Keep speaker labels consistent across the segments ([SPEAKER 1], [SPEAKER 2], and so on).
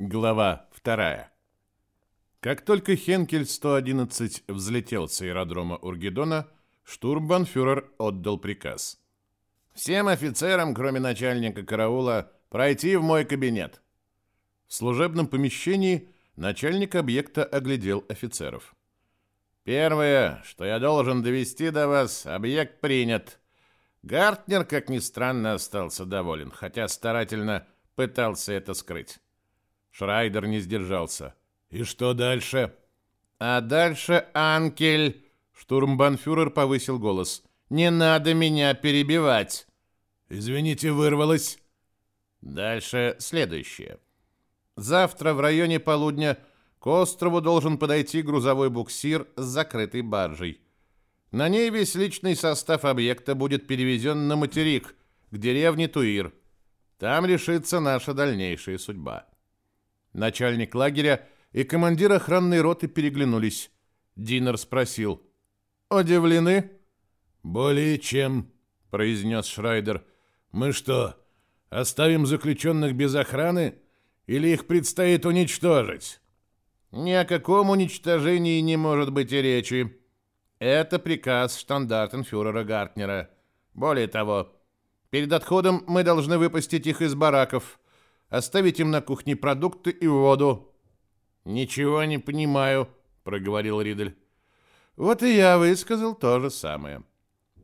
[SPEAKER 1] Глава вторая. Как только Хенкель-111 взлетел с аэродрома Ургедона, штурмбанфюрер отдал приказ. «Всем офицерам, кроме начальника караула, пройти в мой кабинет». В служебном помещении начальник объекта оглядел офицеров. «Первое, что я должен довести до вас, объект принят». Гартнер, как ни странно, остался доволен, хотя старательно пытался это скрыть. Шрайдер не сдержался. «И что дальше?» «А дальше Анкель!» Штурмбанфюрер повысил голос. «Не надо меня перебивать!»
[SPEAKER 2] «Извините, вырвалось!»
[SPEAKER 1] Дальше следующее. Завтра в районе полудня к острову должен подойти грузовой буксир с закрытой баржей. На ней весь личный состав объекта будет перевезен на материк, к деревне Туир. Там решится наша дальнейшая судьба. Начальник лагеря и командир охранной роты переглянулись. Динер спросил. «Удивлены?»
[SPEAKER 2] «Более чем», — произнес Шрайдер. «Мы что, оставим заключенных без охраны? Или их предстоит уничтожить?»
[SPEAKER 1] «Ни о каком уничтожении не может быть и речи. Это приказ штандартенфюрера Гартнера. Более того, перед отходом мы должны выпустить их из бараков оставить им на кухне продукты и воду. Ничего не понимаю, проговорил Ридель. Вот и я высказал то же самое.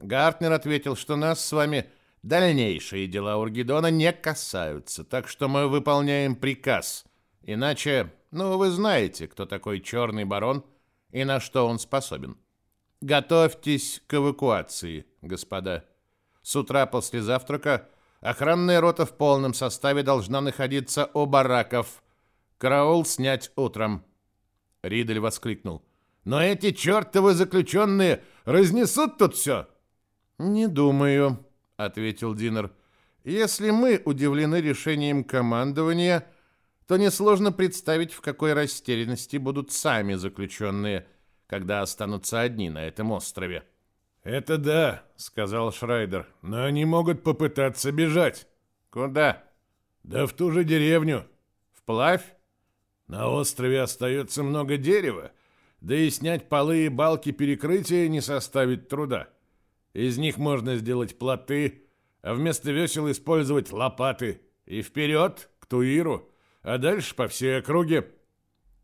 [SPEAKER 1] Гартнер ответил, что нас с вами дальнейшие дела Ургидона не касаются, так что мы выполняем приказ. Иначе, ну, вы знаете, кто такой черный барон и на что он способен. Готовьтесь к эвакуации, господа. С утра после завтрака Охранная рота в полном составе должна находиться у бараков. Караул снять утром. Ридель воскликнул. Но эти чертовы заключенные разнесут тут все. Не думаю, ответил Динер. Если мы удивлены решением командования, то несложно представить, в какой растерянности будут сами заключенные, когда останутся одни на этом острове.
[SPEAKER 2] «Это да», — сказал Шрайдер, — «но они могут попытаться бежать».
[SPEAKER 1] «Куда?»
[SPEAKER 2] «Да в ту же деревню».
[SPEAKER 1] «Вплавь?»
[SPEAKER 2] «На острове остается много дерева, да и снять полы и балки перекрытия не составит труда. Из них можно сделать плоты, а вместо весел использовать лопаты. И вперед, к Туиру, а дальше по всей округе».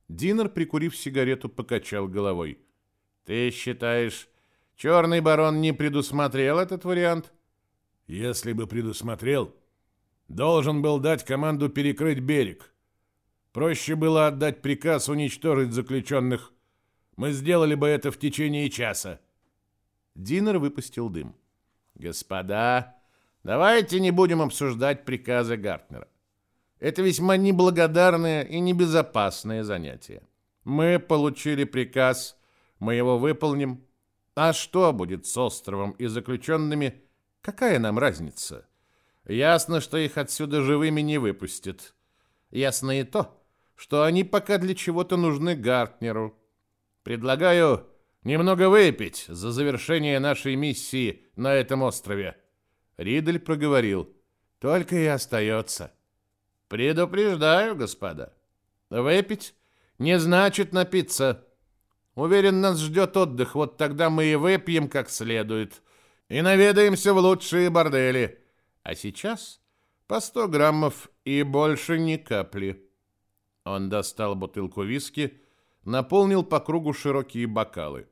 [SPEAKER 1] Динер, прикурив сигарету, покачал головой. «Ты считаешь, Черный барон не предусмотрел этот вариант?
[SPEAKER 2] Если бы предусмотрел, должен был дать команду перекрыть берег. Проще было отдать приказ уничтожить заключенных. Мы сделали бы это в течение часа.
[SPEAKER 1] Динер выпустил дым. Господа, давайте не будем обсуждать приказы Гартнера. Это весьма неблагодарное и небезопасное занятие. Мы получили приказ, мы его выполним, а что будет с островом и заключенными? Какая нам разница? Ясно, что их отсюда живыми не выпустят. Ясно и то, что они пока для чего-то нужны Гартнеру. Предлагаю немного выпить за завершение нашей миссии на этом острове. Ридель проговорил. Только и остается. Предупреждаю, господа. Выпить не значит напиться. Уверен, нас ждет отдых, вот тогда мы и выпьем как следует. И наведаемся в лучшие бордели. А сейчас по сто граммов и больше ни капли. Он достал бутылку виски, наполнил по кругу широкие бокалы.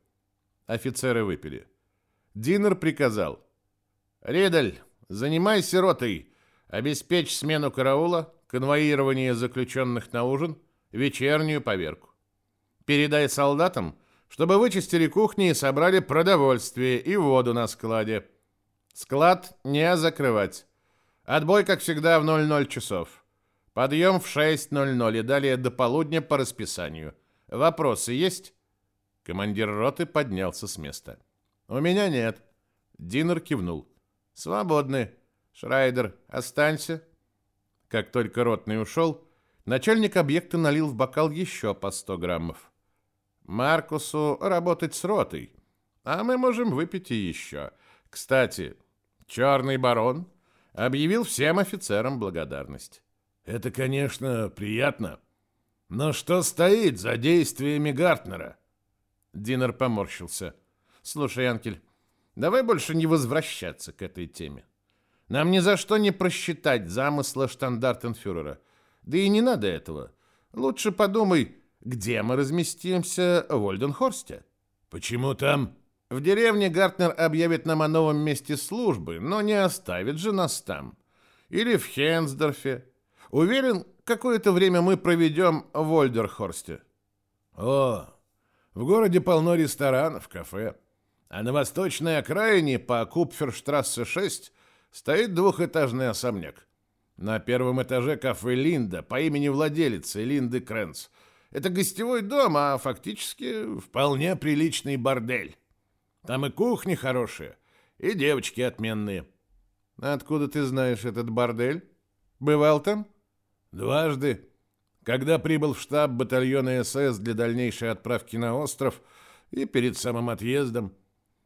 [SPEAKER 1] Офицеры выпили. Динер приказал. «Ридель, занимайся ротой. Обеспечь смену караула, конвоирование заключенных на ужин, вечернюю поверку. Передай солдатам, чтобы вычистили кухни и собрали продовольствие и воду на складе. Склад не закрывать. Отбой, как всегда, в 00 часов. Подъем в 6.00 и далее до полудня по расписанию. Вопросы есть?» Командир роты поднялся с места. «У меня нет». Динер кивнул. «Свободны. Шрайдер, останься». Как только ротный ушел, начальник объекта налил в бокал еще по 100 граммов. Маркусу работать с ротой, а мы можем выпить и еще. Кстати, черный барон объявил всем офицерам благодарность.
[SPEAKER 2] Это, конечно, приятно, Но что стоит за действиями Гартнера?
[SPEAKER 1] Динер поморщился. Слушай, Анкель, давай больше не возвращаться к этой теме. Нам ни за что не просчитать замысла штандартенфюрера. Да и не надо этого. Лучше подумай, где мы разместимся в Ольденхорсте.
[SPEAKER 2] Почему там?
[SPEAKER 1] В деревне Гартнер объявит нам о новом месте службы, но не оставит же нас там. Или в Хенсдорфе. Уверен, какое-то время мы проведем в Ольдерхорсте.
[SPEAKER 2] О, в городе полно ресторанов, кафе. А на восточной окраине по Купферштрассе 6 стоит двухэтажный особняк. На первом этаже кафе «Линда» по имени владелицы Линды Крэнс. Это гостевой дом, а фактически вполне приличный бордель. Там и кухни хорошие, и девочки отменные.
[SPEAKER 1] Откуда ты знаешь этот бордель? Бывал там?
[SPEAKER 2] Дважды. Когда прибыл в штаб батальона СС для дальнейшей отправки на остров и перед самым отъездом.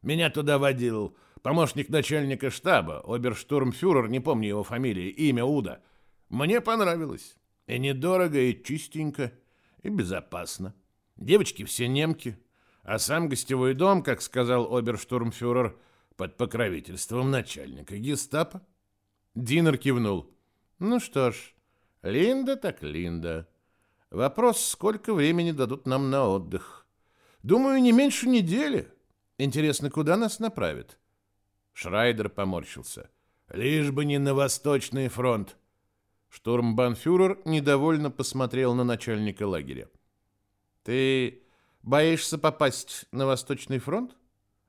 [SPEAKER 2] Меня туда водил помощник начальника штаба, оберштурмфюрер, не помню его фамилии, имя Уда. Мне понравилось. И недорого, и чистенько, и безопасно. Девочки все немки, а сам гостевой дом, как сказал оберштурмфюрер, под покровительством начальника гестапо.
[SPEAKER 1] Динер кивнул. Ну что ж, Линда так Линда. Вопрос, сколько времени дадут нам на отдых. Думаю, не меньше недели. Интересно, куда нас направят?
[SPEAKER 2] Шрайдер поморщился. Лишь бы не на Восточный фронт.
[SPEAKER 1] Штурмбанфюрер недовольно посмотрел на начальника лагеря. Ты боишься попасть на Восточный фронт?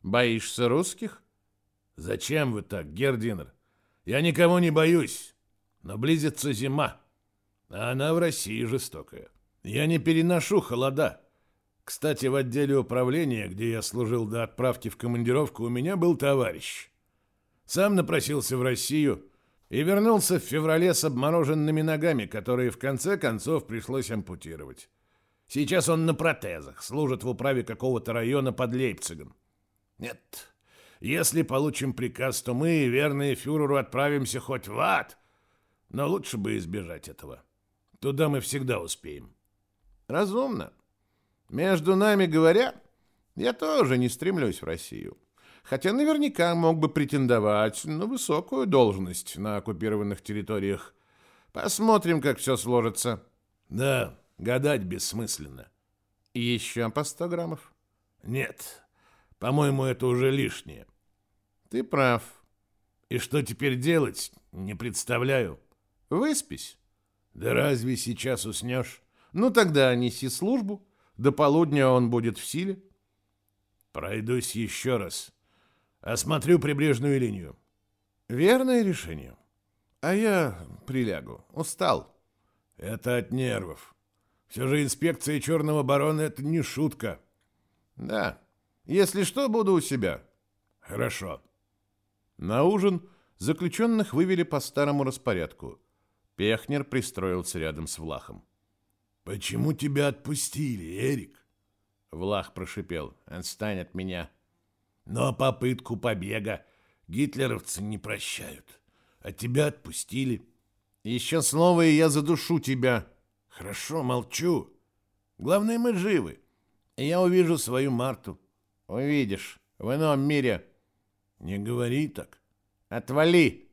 [SPEAKER 1] Боишься русских?
[SPEAKER 2] Зачем вы так, Гердинер? Я никого не боюсь. Но близится зима, а она в России жестокая. Я не переношу холода. Кстати, в отделе управления, где я служил до отправки в командировку, у меня был товарищ. Сам напросился в Россию и вернулся в феврале с обмороженными ногами, которые в конце концов пришлось ампутировать. Сейчас он на протезах, служит в управе какого-то района под Лейпцигом. Нет, если получим приказ, то мы, верные фюреру, отправимся хоть в ад. Но лучше бы избежать этого. Туда мы всегда успеем.
[SPEAKER 1] Разумно. Между нами говоря, я тоже не стремлюсь в Россию хотя наверняка мог бы претендовать на высокую должность на оккупированных территориях. Посмотрим, как все сложится.
[SPEAKER 2] Да, гадать бессмысленно.
[SPEAKER 1] И еще по 100 граммов?
[SPEAKER 2] Нет, по-моему, это уже лишнее.
[SPEAKER 1] Ты прав.
[SPEAKER 2] И что теперь делать, не представляю.
[SPEAKER 1] Выспись.
[SPEAKER 2] Да разве сейчас уснешь?
[SPEAKER 1] Ну тогда неси службу. До полудня он будет в силе.
[SPEAKER 2] Пройдусь еще раз. Осмотрю прибрежную линию.
[SPEAKER 1] Верное решение. А я прилягу. Устал.
[SPEAKER 2] Это от нервов. Все же инспекция черного барона — это не шутка.
[SPEAKER 1] Да. Если что, буду у себя.
[SPEAKER 2] Хорошо.
[SPEAKER 1] На ужин заключенных вывели по старому распорядку. Пехнер пристроился рядом с Влахом.
[SPEAKER 2] «Почему тебя отпустили, Эрик?»
[SPEAKER 1] Влах прошипел. «Отстань от меня».
[SPEAKER 2] Но попытку побега гитлеровцы не прощают. А тебя отпустили.
[SPEAKER 1] Еще слово, и я задушу тебя.
[SPEAKER 2] Хорошо, молчу. Главное, мы живы. И я увижу свою Марту.
[SPEAKER 1] Увидишь. В ином мире.
[SPEAKER 2] Не говори так.
[SPEAKER 1] Отвали.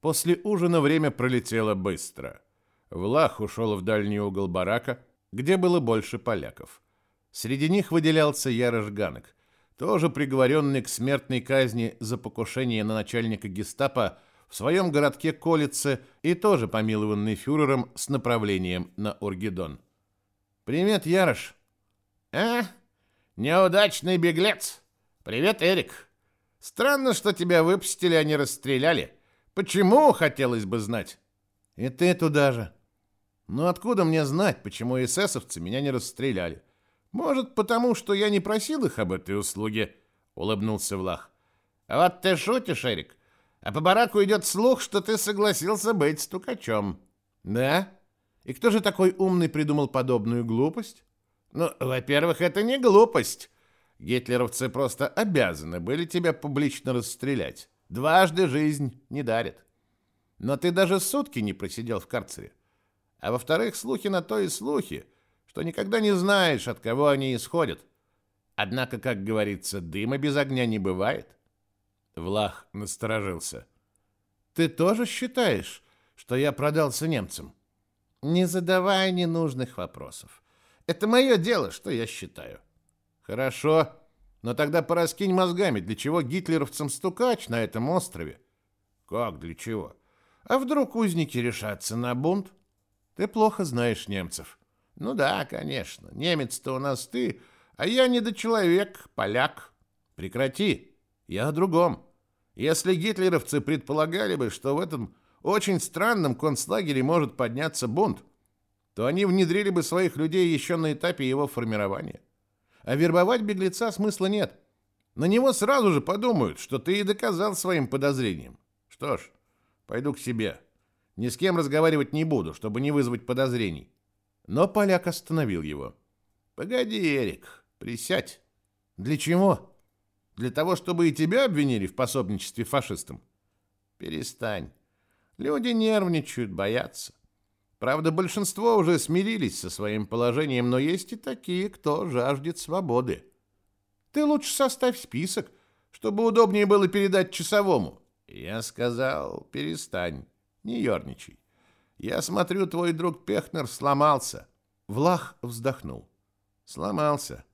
[SPEAKER 1] После ужина время пролетело быстро. Влах ушел в дальний угол барака, где было больше поляков. Среди них выделялся Ярош Ганек тоже приговоренный к смертной казни за покушение на начальника гестапо в своем городке Колице и тоже помилованный фюрером с направлением на Оргидон. «Привет, Ярош!» «А? Неудачный беглец! Привет, Эрик! Странно, что тебя выпустили, а не расстреляли. Почему, хотелось бы знать?» «И ты туда же!» «Ну откуда мне знать, почему эсэсовцы меня не расстреляли?» Может, потому что я не просил их об этой услуге, улыбнулся Влах. Вот ты шутишь, Эрик. А по бараку идет слух, что ты согласился быть стукачом. Да? И кто же такой умный придумал подобную глупость? Ну, во-первых, это не глупость. Гитлеровцы просто обязаны были тебя публично расстрелять. Дважды жизнь не дарит. Но ты даже сутки не просидел в карцере. А во-вторых, слухи на то и слухи, что никогда не знаешь, от кого они исходят. Однако, как говорится, дыма без огня не бывает.
[SPEAKER 2] Влах насторожился.
[SPEAKER 1] Ты тоже считаешь, что я продался немцам? Не задавай ненужных вопросов. Это мое дело, что я считаю. Хорошо, но тогда пораскинь мозгами, для чего гитлеровцам стукач на этом острове? Как для чего? А вдруг узники решатся на бунт? Ты плохо знаешь немцев. Ну да, конечно, немец-то у нас ты, а я недочеловек, поляк. Прекрати, я о другом. Если гитлеровцы предполагали бы, что в этом очень странном концлагере может подняться бунт, то они внедрили бы своих людей еще на этапе его формирования. А вербовать беглеца смысла нет. На него сразу же подумают, что ты и доказал своим подозрением. Что ж, пойду к себе. Ни с кем разговаривать не буду, чтобы не вызвать подозрений. Но поляк остановил его. Погоди, Эрик, присядь. Для чего? Для того, чтобы и тебя обвинили в пособничестве фашистам? Перестань. Люди нервничают, боятся. Правда, большинство уже смирились со своим положением, но есть и такие, кто жаждет свободы. Ты лучше составь список, чтобы удобнее было передать часовому. Я сказал, перестань, не ерничай. Я смотрю, твой друг Пехнер сломался. Влах вздохнул. Сломался.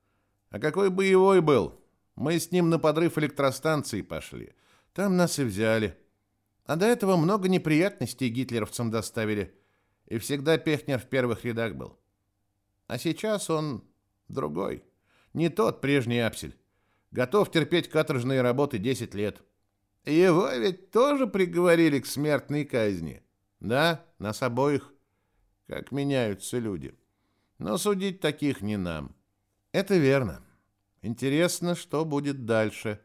[SPEAKER 1] А какой боевой был? Мы с ним на подрыв электростанции пошли. Там нас и взяли. А до этого много неприятностей гитлеровцам доставили. И всегда Пехнер в первых рядах был. А сейчас он другой. Не тот прежний Апсель. Готов терпеть каторжные работы 10 лет. Его ведь тоже приговорили к смертной казни. Да, нас обоих. Как меняются люди. Но судить таких не нам. Это верно. Интересно, что будет дальше.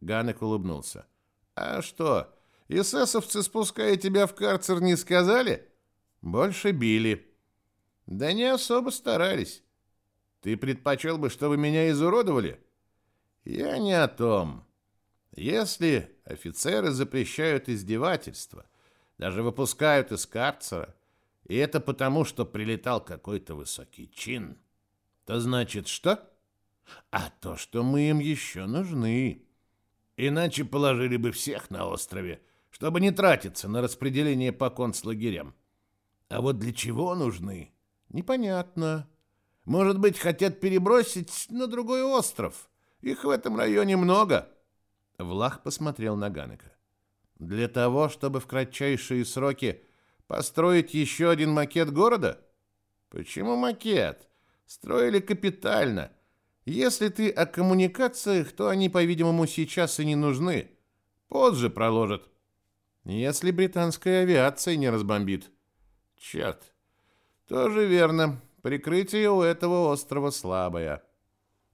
[SPEAKER 1] Ганек улыбнулся. А что, эсэсовцы, спуская тебя в карцер, не сказали? Больше били. Да не особо старались. Ты предпочел бы, чтобы меня изуродовали? Я не о том. Если офицеры запрещают издевательства, даже выпускают из карцера, и это потому, что прилетал какой-то высокий чин. То значит что? А то, что мы им еще нужны. Иначе положили бы всех на острове, чтобы не тратиться на распределение по концлагерям. А вот для чего нужны? Непонятно. Может быть, хотят перебросить на другой остров. Их в этом районе много. Влах посмотрел на Ганека. Для того, чтобы в кратчайшие сроки построить еще один макет города? Почему макет? Строили капитально. Если ты о коммуникациях, то они, по-видимому, сейчас и не нужны. Позже проложат. Если британская авиация не разбомбит. Черт. Тоже верно. Прикрытие у этого острова слабое.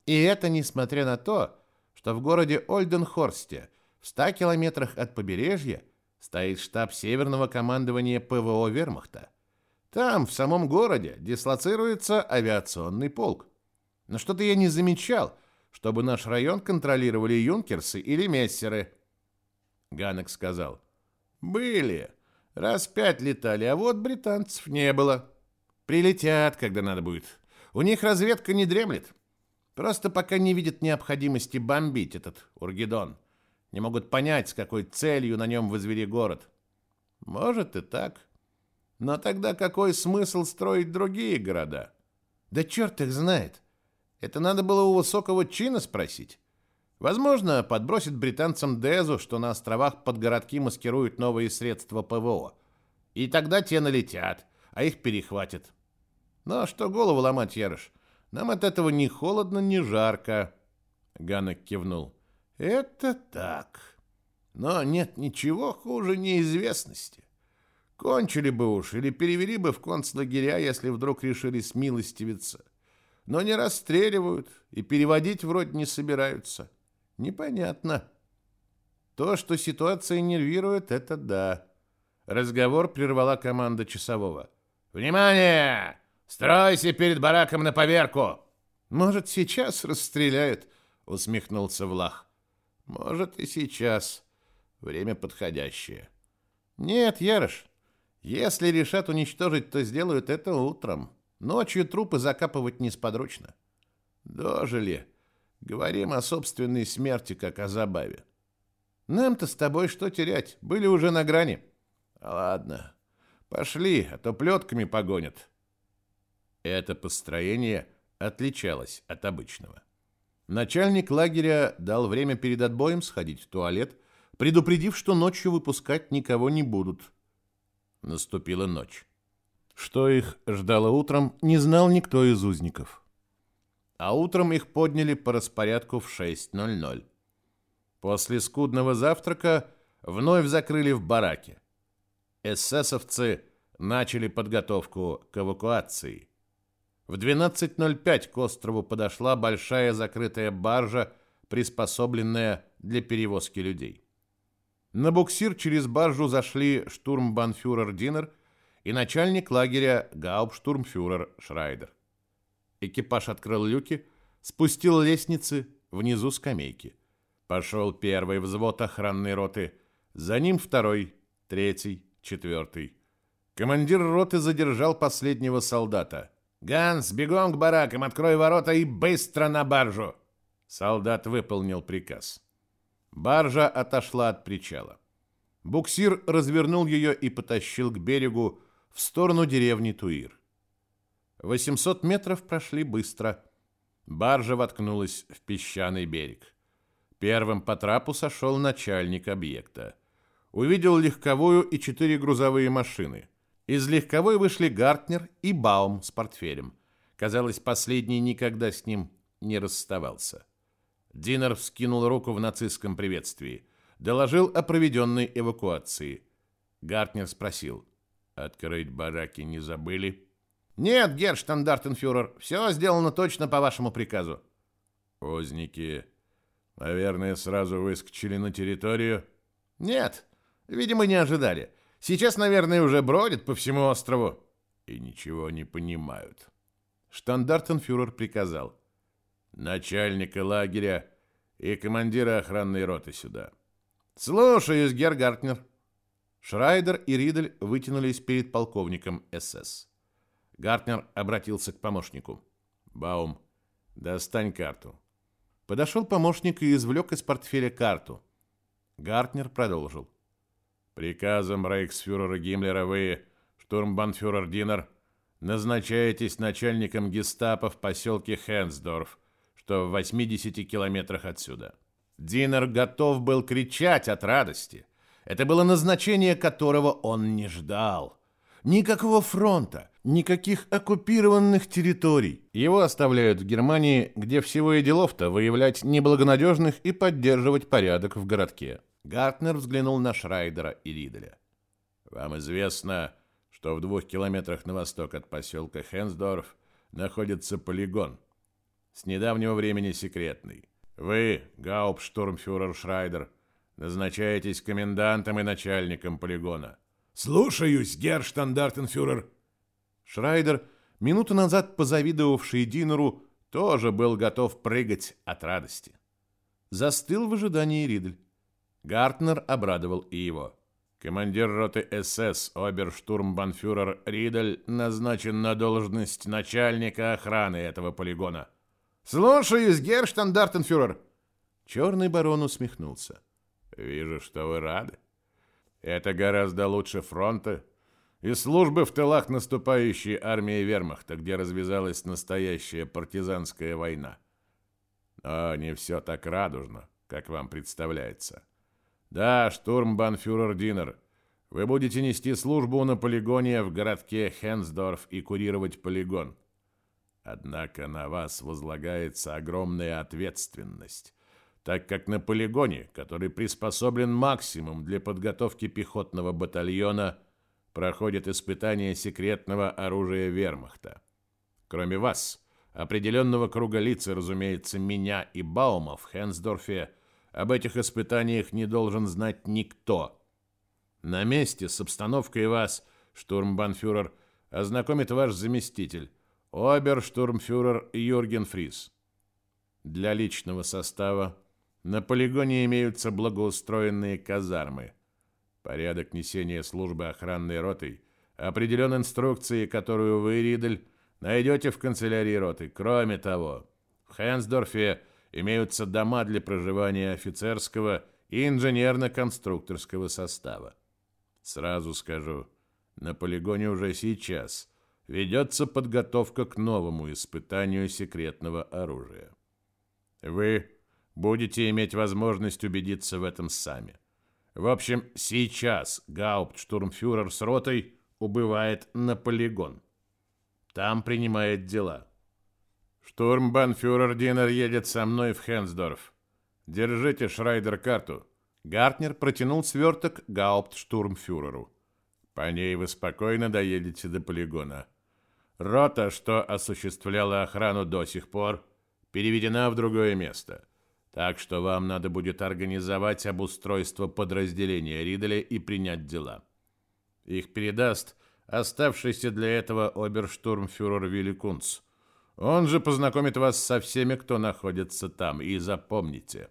[SPEAKER 1] И это несмотря на то, что в городе Ольденхорсте в 100 километрах от побережья стоит штаб Северного командования ПВО Вермахта. Там, в самом городе, дислоцируется авиационный полк. Но что-то я не замечал, чтобы наш район контролировали юнкерсы или мессеры. Ганек сказал. Были. Раз пять летали, а вот британцев не было. Прилетят, когда надо будет. У них разведка не дремлет. Просто пока не видят необходимости бомбить этот Ургидон. Не могут понять, с какой целью на нем возвели город. Может и так. Но тогда какой смысл строить другие города? Да черт их знает. Это надо было у высокого чина спросить. Возможно, подбросит британцам Дезу, что на островах под городки маскируют новые средства ПВО. И тогда те налетят, а их перехватят. Ну а что голову ломать, Ярыш? Нам от этого ни холодно, ни жарко. Ганок кивнул. Это так. Но нет ничего хуже неизвестности. Кончили бы уж или перевели бы в концлагеря, если вдруг решили смилостивиться. Но не расстреливают и переводить вроде не собираются. Непонятно. То, что ситуация нервирует, это да. Разговор прервала команда часового. «Внимание! Стройся перед бараком на поверку!» «Может, сейчас расстреляют?» — усмехнулся Влах. Может, и сейчас. Время подходящее. Нет, Ярош, Если решат уничтожить, то сделают это утром. Ночью трупы закапывать несподручно. Дожили. Говорим о собственной смерти, как о забаве. Нам-то с тобой что терять? Были уже на грани. Ладно, пошли, а то плетками погонят. Это построение отличалось от обычного. Начальник лагеря дал время перед отбоем сходить в туалет, предупредив, что ночью выпускать никого не будут. Наступила ночь. Что их ждало утром, не знал никто из узников. А утром их подняли по распорядку в 6.00. После скудного завтрака вновь закрыли в бараке. Эсэсовцы начали подготовку к эвакуации. В 12.05 к острову подошла большая закрытая баржа, приспособленная для перевозки людей. На буксир через баржу зашли штурмбанфюрер Динер и начальник лагеря гауптштурмфюрер Шрайдер. Экипаж открыл люки, спустил лестницы, внизу скамейки. Пошел первый взвод охранной роты, за ним второй, третий, четвертый. Командир роты задержал последнего солдата. «Ганс, бегом к баракам, открой ворота и быстро на баржу!» Солдат выполнил приказ. Баржа отошла от причала. Буксир развернул ее и потащил к берегу в сторону деревни Туир. 800 метров прошли быстро. Баржа воткнулась в песчаный берег. Первым по трапу сошел начальник объекта. Увидел легковую и четыре грузовые машины. Из легковой вышли Гартнер и Баум с портфелем. Казалось, последний никогда с ним не расставался. Динер вскинул руку в нацистском приветствии. Доложил о проведенной эвакуации. Гартнер спросил. «Открыть бараки не забыли?» «Нет, герштандартенфюрер, все сделано точно по вашему приказу».
[SPEAKER 2] «Узники, наверное, сразу выскочили на территорию?»
[SPEAKER 1] «Нет, видимо, не ожидали. Сейчас, наверное, уже бродят по всему острову».
[SPEAKER 2] «И ничего не понимают».
[SPEAKER 1] Штандартенфюрер приказал начальника лагеря и командира охранной роты сюда. Слушаюсь, Гергартнер. Шрайдер и Ридель вытянулись перед полковником СС. Гартнер обратился к помощнику. «Баум, достань карту». Подошел помощник и извлек из портфеля карту. Гартнер продолжил. «Приказом рейхсфюрера Гиммлера вы, штурмбанфюрер Динер, назначаетесь начальником гестапо в поселке Хенсдорф, что в 80 километрах отсюда. Динер готов был кричать от радости. Это было назначение, которого он не ждал. Никакого фронта, никаких оккупированных территорий. Его оставляют в Германии, где всего и делов-то выявлять неблагонадежных и поддерживать порядок в городке. Гартнер взглянул на Шрайдера и Риделя. «Вам известно, что в двух километрах на восток от поселка Хенсдорф находится полигон, с недавнего времени секретный. Вы, гауптштурмфюрер Шрайдер, назначаетесь комендантом и начальником полигона.
[SPEAKER 2] Слушаюсь, герштандартенфюрер.
[SPEAKER 1] Шрайдер, минуту назад позавидовавший Динеру, тоже был готов прыгать от радости. Застыл в ожидании Ридель. Гартнер обрадовал и его. Командир роты СС оберштурмбанфюрер Ридель назначен на должность начальника охраны этого полигона. «Слушаюсь, герштандартенфюрер!» Черный барон усмехнулся. «Вижу, что вы рады. Это гораздо лучше фронта и службы в тылах наступающей армии вермахта, где развязалась настоящая партизанская война. Но не все так радужно, как вам представляется. Да, штурмбанфюрер Динер, вы будете нести службу на полигоне в городке Хенсдорф и курировать полигон. Однако на вас возлагается огромная ответственность, так как на полигоне, который приспособлен максимум для подготовки пехотного батальона, проходит испытание секретного оружия вермахта. Кроме вас, определенного круга лиц, разумеется, меня и Баума в Хенсдорфе, об этих испытаниях не должен знать никто. На месте с обстановкой вас, штурмбанфюрер, ознакомит ваш заместитель, Оберштурмфюрер Юрген Фрис. Для личного состава на полигоне имеются благоустроенные казармы. Порядок несения службы охранной ротой определен инструкцией, которую вы, Ридель, найдете в канцелярии роты. Кроме того, в Хэнсдорфе имеются дома для проживания офицерского и инженерно-конструкторского состава. Сразу скажу, на полигоне уже сейчас ведется подготовка к новому испытанию секретного оружия. Вы будете иметь возможность убедиться в этом сами. В общем, сейчас гауптштурмфюрер с ротой убывает на полигон. Там принимает дела. Штурмбанфюрер Динер едет со мной в Хенсдорф. Держите, Шрайдер, карту. Гартнер протянул сверток гауптштурмфюреру. По ней вы спокойно доедете до полигона. Рота, что осуществляла охрану до сих пор, переведена в другое место. Так что вам надо будет организовать обустройство подразделения Риделя и принять дела. Их передаст оставшийся для этого оберштурмфюрер Вилли Кунц. Он же познакомит вас со всеми, кто находится там. И запомните,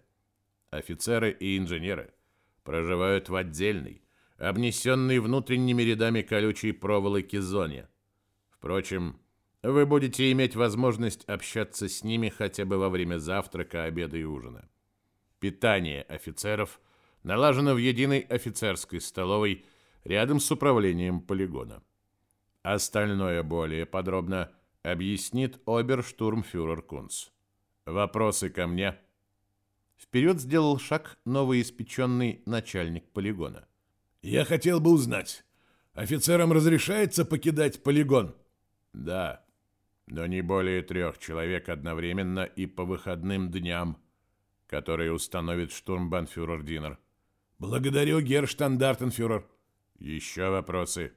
[SPEAKER 1] офицеры и инженеры проживают в отдельной, обнесенной внутренними рядами колючей проволоки зоне. Впрочем, вы будете иметь возможность общаться с ними хотя бы во время завтрака, обеда и ужина. Питание офицеров налажено в единой офицерской столовой рядом с управлением полигона. Остальное более подробно объяснит оберштурмфюрер Кунц. Вопросы ко мне? Вперед сделал шаг новоиспеченный начальник полигона.
[SPEAKER 2] Я хотел бы узнать, офицерам разрешается покидать полигон?
[SPEAKER 1] Да но не более трех человек одновременно и по выходным дням, которые установит штурмбанфюрер Динер.
[SPEAKER 2] Благодарю, герштандартенфюрер.
[SPEAKER 1] Еще вопросы?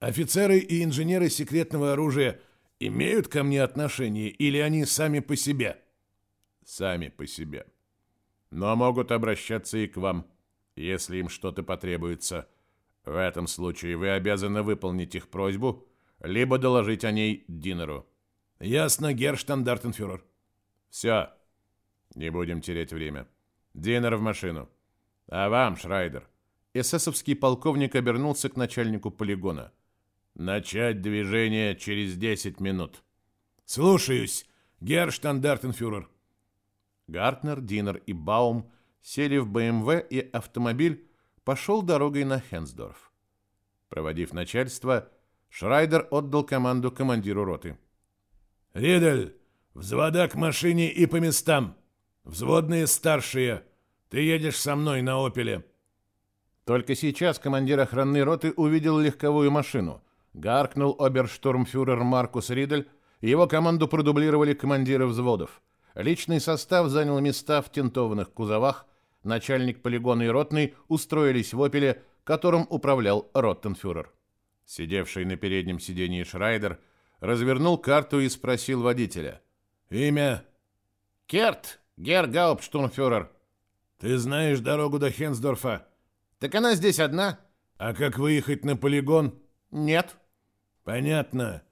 [SPEAKER 2] Офицеры и инженеры секретного оружия имеют ко мне отношение или они сами по себе?
[SPEAKER 1] Сами по себе. Но могут обращаться и к вам, если им что-то потребуется. В этом случае вы обязаны выполнить их просьбу либо доложить о ней Динеру.
[SPEAKER 2] Ясно, герштандартенфюрер.
[SPEAKER 1] Все. Не будем терять время. Динер в машину. А вам, Шрайдер. Эсэсовский полковник обернулся к начальнику полигона. Начать движение через 10 минут.
[SPEAKER 2] Слушаюсь, герштандартенфюрер.
[SPEAKER 1] Гартнер, Динер и Баум сели в БМВ, и автомобиль пошел дорогой на Хенсдорф. Проводив начальство, Шрайдер отдал команду командиру роты.
[SPEAKER 2] «Ридель, взвода к машине и по местам. Взводные старшие. Ты едешь со мной на «Опеле».
[SPEAKER 1] Только сейчас командир охранной роты увидел легковую машину. Гаркнул оберштурмфюрер Маркус Ридель, его команду продублировали командиры взводов. Личный состав занял места в тентованных кузовах, начальник полигона и ротный устроились в «Опеле», которым управлял Роттенфюрер. Сидевший на переднем сиденье Шрайдер развернул карту и спросил водителя.
[SPEAKER 2] «Имя?»
[SPEAKER 1] «Керт, Герр Гауптштурмфюрер».
[SPEAKER 2] «Ты знаешь дорогу до Хенсдорфа?»
[SPEAKER 1] «Так она здесь одна».
[SPEAKER 2] «А как выехать на полигон?»
[SPEAKER 1] «Нет».
[SPEAKER 2] «Понятно.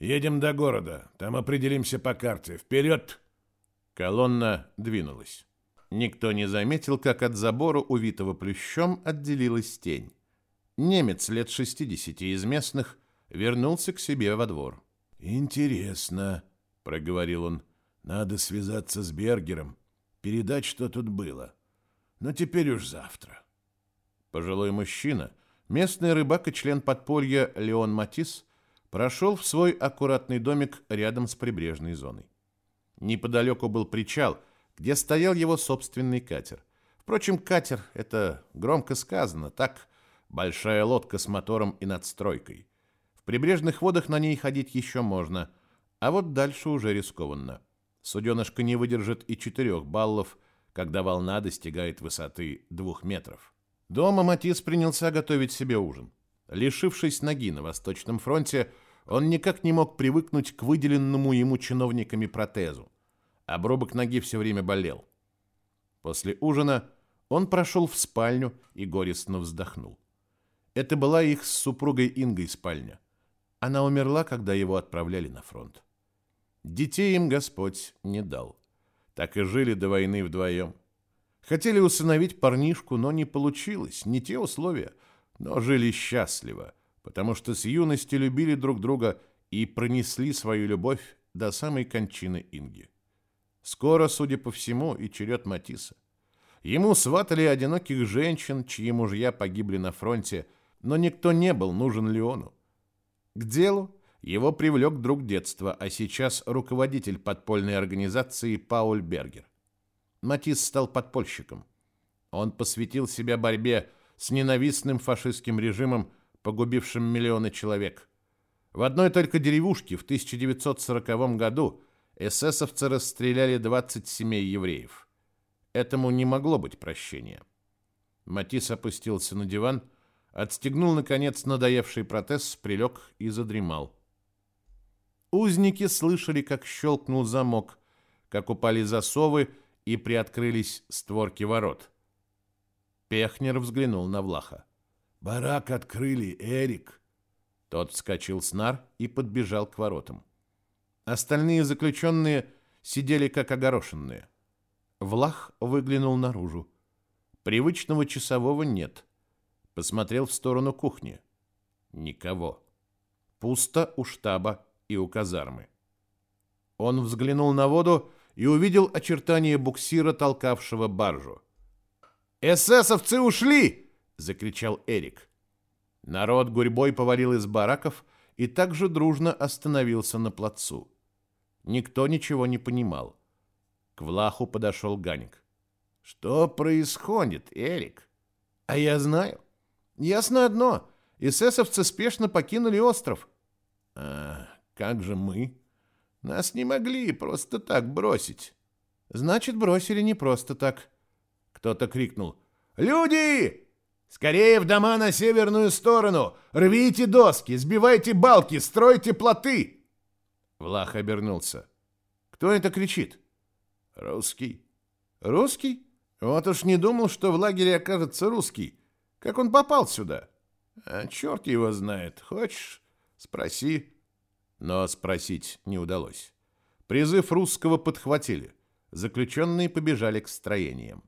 [SPEAKER 2] Едем до города. Там определимся по карте. Вперед!»
[SPEAKER 1] Колонна двинулась. Никто не заметил, как от забора, увитого плющом, отделилась тень. Немец лет 60 из местных вернулся к себе во двор.
[SPEAKER 2] «Интересно», — проговорил он. «Надо связаться с Бергером, передать, что тут было. Но теперь уж завтра».
[SPEAKER 1] Пожилой мужчина, местный рыбак и член подполья Леон Матис, прошел в свой аккуратный домик рядом с прибрежной зоной. Неподалеку был причал, где стоял его собственный катер. Впрочем, катер — это громко сказано, так Большая лодка с мотором и надстройкой. В прибрежных водах на ней ходить еще можно, а вот дальше уже рискованно. Суденышко не выдержит и четырех баллов, когда волна достигает высоты двух метров. Дома Матис принялся готовить себе ужин. Лишившись ноги на Восточном фронте, он никак не мог привыкнуть к выделенному ему чиновниками протезу. Обрубок ноги все время болел. После ужина он прошел в спальню и горестно вздохнул. Это была их с супругой Ингой спальня. Она умерла, когда его отправляли на фронт. Детей им Господь не дал. Так и жили до войны вдвоем. Хотели усыновить парнишку, но не получилось, не те условия, но жили счастливо, потому что с юности любили друг друга и пронесли свою любовь до самой кончины Инги. Скоро, судя по всему, и черед Матисса. Ему сватали одиноких женщин, чьи мужья погибли на фронте, но никто не был нужен Леону. К делу его привлек друг детства, а сейчас руководитель подпольной организации Пауль Бергер. Матис стал подпольщиком. Он посвятил себя борьбе с ненавистным фашистским режимом, погубившим миллионы человек. В одной только деревушке в 1940 году эсэсовцы расстреляли 20 семей евреев. Этому не могло быть прощения. Матис опустился на диван, отстегнул, наконец, надоевший протез, прилег и задремал. Узники слышали, как щелкнул замок, как упали засовы и приоткрылись створки ворот. Пехнер взглянул на Влаха.
[SPEAKER 2] «Барак открыли, Эрик!»
[SPEAKER 1] Тот вскочил с нар и подбежал к воротам. Остальные заключенные сидели как огорошенные. Влах выглянул наружу. Привычного часового нет. Посмотрел в сторону кухни. Никого. Пусто у штаба и у казармы. Он взглянул на воду и увидел очертания буксира, толкавшего баржу. «Эсэсовцы ушли!» — закричал Эрик. Народ гурьбой повалил из бараков и также дружно остановился на плацу. Никто ничего не понимал. К Влаху подошел Ганик. «Что происходит, Эрик?» «А я знаю. Ясно одно. Эсэсовцы спешно покинули остров». «А как же мы? Нас не могли просто так бросить». «Значит, бросили не просто так». Кто-то крикнул. «Люди! Скорее в дома на северную сторону! Рвите доски, сбивайте балки, стройте плоты!» Влах обернулся. «Кто это кричит?» «Русский». «Русский? Вот уж не думал, что в лагере окажется русский. Как он попал сюда?» «А черт его знает. Хочешь? Спроси». Но спросить не удалось. Призыв русского подхватили. Заключенные побежали к строениям.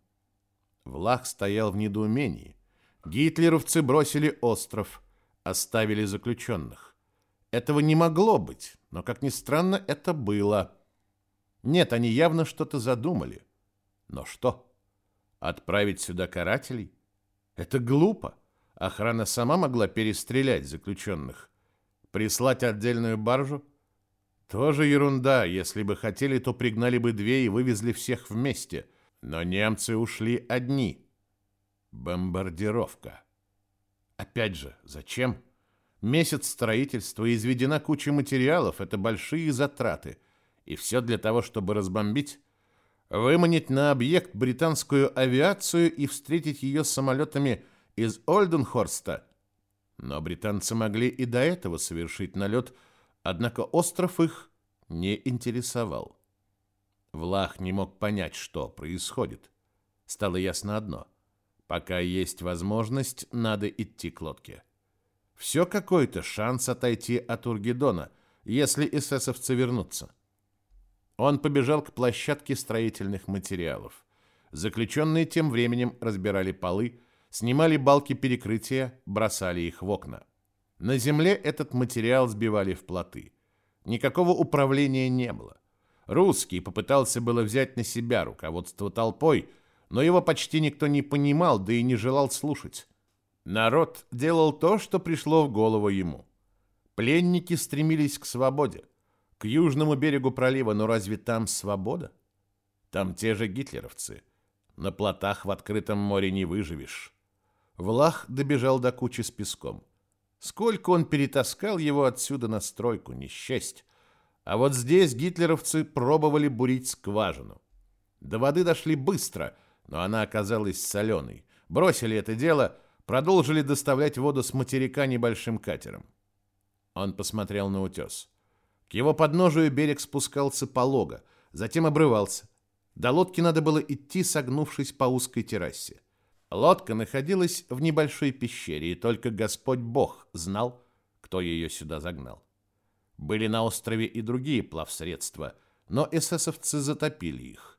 [SPEAKER 1] Влах стоял в недоумении. Гитлеровцы бросили остров, оставили заключенных. Этого не могло быть, но, как ни странно, это было. Нет, они явно что-то задумали. Но что? Отправить сюда карателей? Это глупо. Охрана сама могла перестрелять заключенных. Прислать отдельную баржу? Тоже ерунда. Если бы хотели, то пригнали бы две и вывезли всех вместе. Но немцы ушли одни. Бомбардировка. Опять же, зачем? Месяц строительства, изведена куча материалов, это большие затраты. И все для того, чтобы разбомбить? Выманить на объект британскую авиацию и встретить ее самолетами из Ольденхорста? Но британцы могли и до этого совершить налет, однако остров их не интересовал. Влах не мог понять, что происходит. Стало ясно одно. Пока есть возможность, надо идти к лодке. Все какой-то шанс отойти от Ургедона, если эсэсовцы вернутся. Он побежал к площадке строительных материалов. Заключенные тем временем разбирали полы, снимали балки перекрытия, бросали их в окна. На земле этот материал сбивали в плоты. Никакого управления не было. Русский попытался было взять на себя руководство толпой, но его почти никто не понимал, да и не желал слушать. Народ делал то, что пришло в голову ему. Пленники стремились к свободе, к южному берегу пролива, но разве там свобода? Там те же гитлеровцы. На плотах в открытом море не выживешь. Влах добежал до кучи с песком. Сколько он перетаскал его отсюда на стройку, не счесть. А вот здесь гитлеровцы пробовали бурить скважину. До воды дошли быстро, но она оказалась соленой. Бросили это дело, продолжили доставлять воду с материка небольшим катером. Он посмотрел на утес. К его подножию берег спускался полого, затем обрывался. До лодки надо было идти, согнувшись по узкой террасе. Лодка находилась в небольшой пещере, и только Господь Бог знал, кто ее сюда загнал. Были на острове и другие плавсредства, но эсэсовцы затопили их.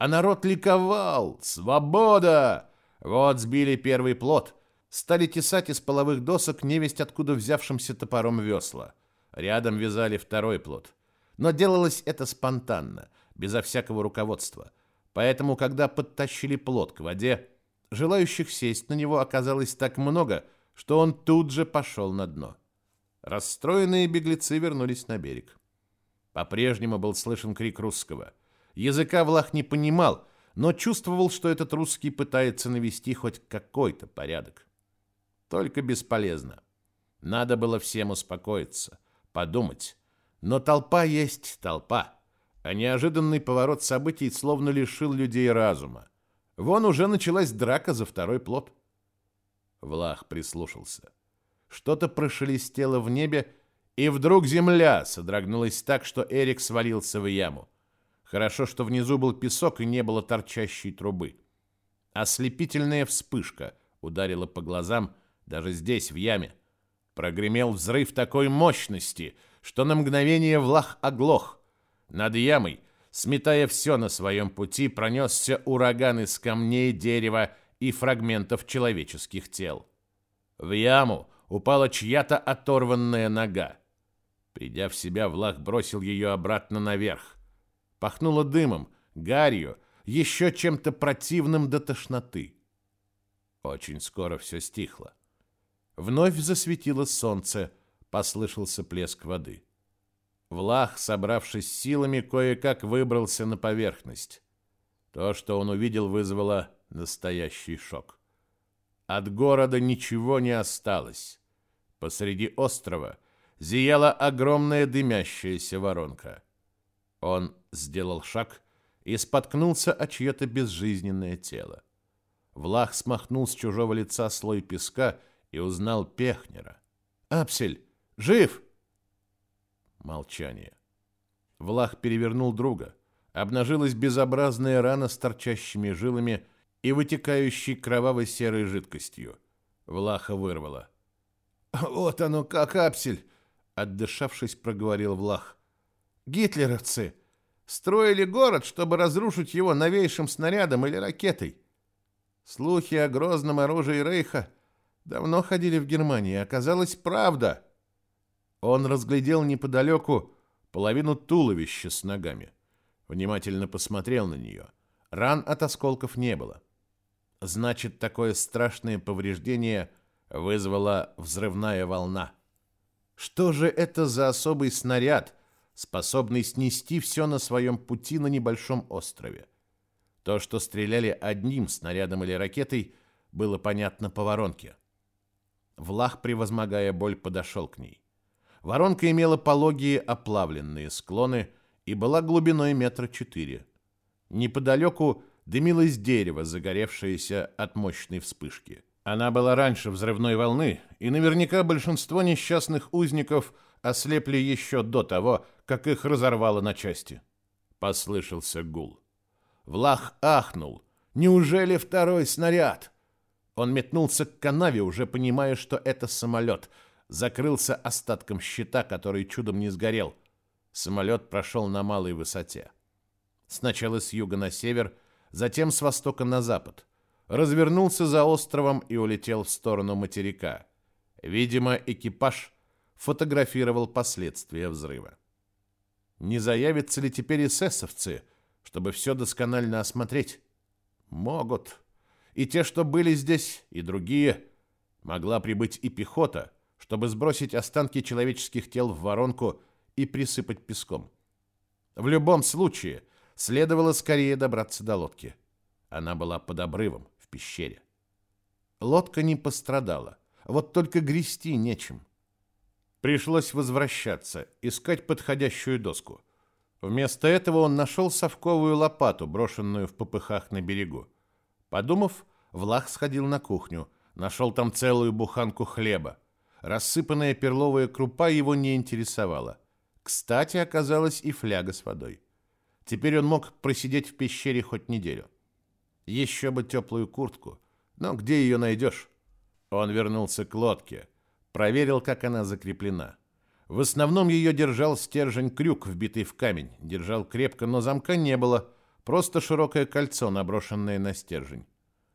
[SPEAKER 1] А народ ликовал. Свобода! Вот сбили первый плот. стали тесать из половых досок невесть откуда взявшимся топором весла. Рядом вязали второй плод. Но делалось это спонтанно, безо всякого руководства. Поэтому, когда подтащили плод к воде, желающих сесть на него оказалось так много, что он тут же пошел на дно. Расстроенные беглецы вернулись на берег. По-прежнему был слышен крик русского. Языка Влах не понимал, но чувствовал, что этот русский пытается навести хоть какой-то порядок. Только бесполезно. Надо было всем успокоиться, подумать. Но толпа есть толпа, а неожиданный поворот событий словно лишил людей разума. Вон уже началась драка за второй плод. Влах прислушался. Что-то прошелестело в небе, и вдруг земля содрогнулась так, что Эрик свалился в яму. Хорошо, что внизу был песок и не было торчащей трубы. Ослепительная вспышка ударила по глазам даже здесь, в яме. Прогремел взрыв такой мощности, что на мгновение Влах оглох. Над ямой, сметая все на своем пути, пронесся ураган из камней, дерева и фрагментов человеческих тел. В яму упала чья-то оторванная нога. Придя в себя, Влах бросил ее обратно наверх. Пахнуло дымом, гарью, еще чем-то противным до тошноты. Очень скоро все стихло. Вновь засветило солнце, послышался плеск воды. Влах, собравшись силами, кое-как выбрался на поверхность. То, что он увидел, вызвало настоящий шок. От города ничего не осталось. Посреди острова зияла огромная дымящаяся воронка. Он сделал шаг и споткнулся о чье-то безжизненное тело. Влах смахнул с чужого лица слой песка и узнал Пехнера. «Апсель! Жив!» Молчание. Влах перевернул друга. Обнажилась безобразная рана с торчащими жилами и вытекающей кровавой серой жидкостью. Влаха вырвало. «Вот оно как, Апсель!» — отдышавшись, проговорил Влах. «Гитлеровцы строили город, чтобы разрушить его новейшим снарядом или ракетой. Слухи о грозном оружии Рейха давно ходили в Германии, оказалось правда». Он разглядел неподалеку половину туловища с ногами. Внимательно посмотрел на нее. Ран от осколков не было. Значит, такое страшное повреждение – вызвала взрывная волна. Что же это за особый снаряд, способный снести все на своем пути на небольшом острове? То, что стреляли одним снарядом или ракетой, было понятно по воронке. Влах, превозмогая боль, подошел к ней. Воронка имела пологие оплавленные склоны и была глубиной метра четыре. Неподалеку дымилось дерево, загоревшееся от мощной вспышки. Она была раньше взрывной волны, и наверняка большинство несчастных узников ослепли еще до того, как их разорвало на части. Послышался гул. Влах ахнул. Неужели второй снаряд? Он метнулся к канаве, уже понимая, что это самолет. Закрылся остатком щита, который чудом не сгорел. Самолет прошел на малой высоте. Сначала с юга на север, затем с востока на запад развернулся за островом и улетел в сторону материка. Видимо, экипаж фотографировал последствия взрыва. Не заявятся ли теперь эсэсовцы, чтобы все досконально осмотреть? Могут. И те, что были здесь, и другие. Могла прибыть и пехота, чтобы сбросить останки человеческих тел в воронку и присыпать песком. В любом случае, следовало скорее добраться до лодки. Она была под обрывом пещере. Лодка не пострадала, вот только грести нечем. Пришлось возвращаться, искать подходящую доску. Вместо этого он нашел совковую лопату, брошенную в попыхах на берегу. Подумав, Влах сходил на кухню, нашел там целую буханку хлеба. Рассыпанная перловая крупа его не интересовала. Кстати, оказалась и фляга с водой. Теперь он мог просидеть в пещере хоть неделю. Еще бы теплую куртку. Но где ее найдешь? Он вернулся к лодке. Проверил, как она закреплена. В основном ее держал стержень-крюк, вбитый в камень. Держал крепко, но замка не было. Просто широкое кольцо, наброшенное на стержень.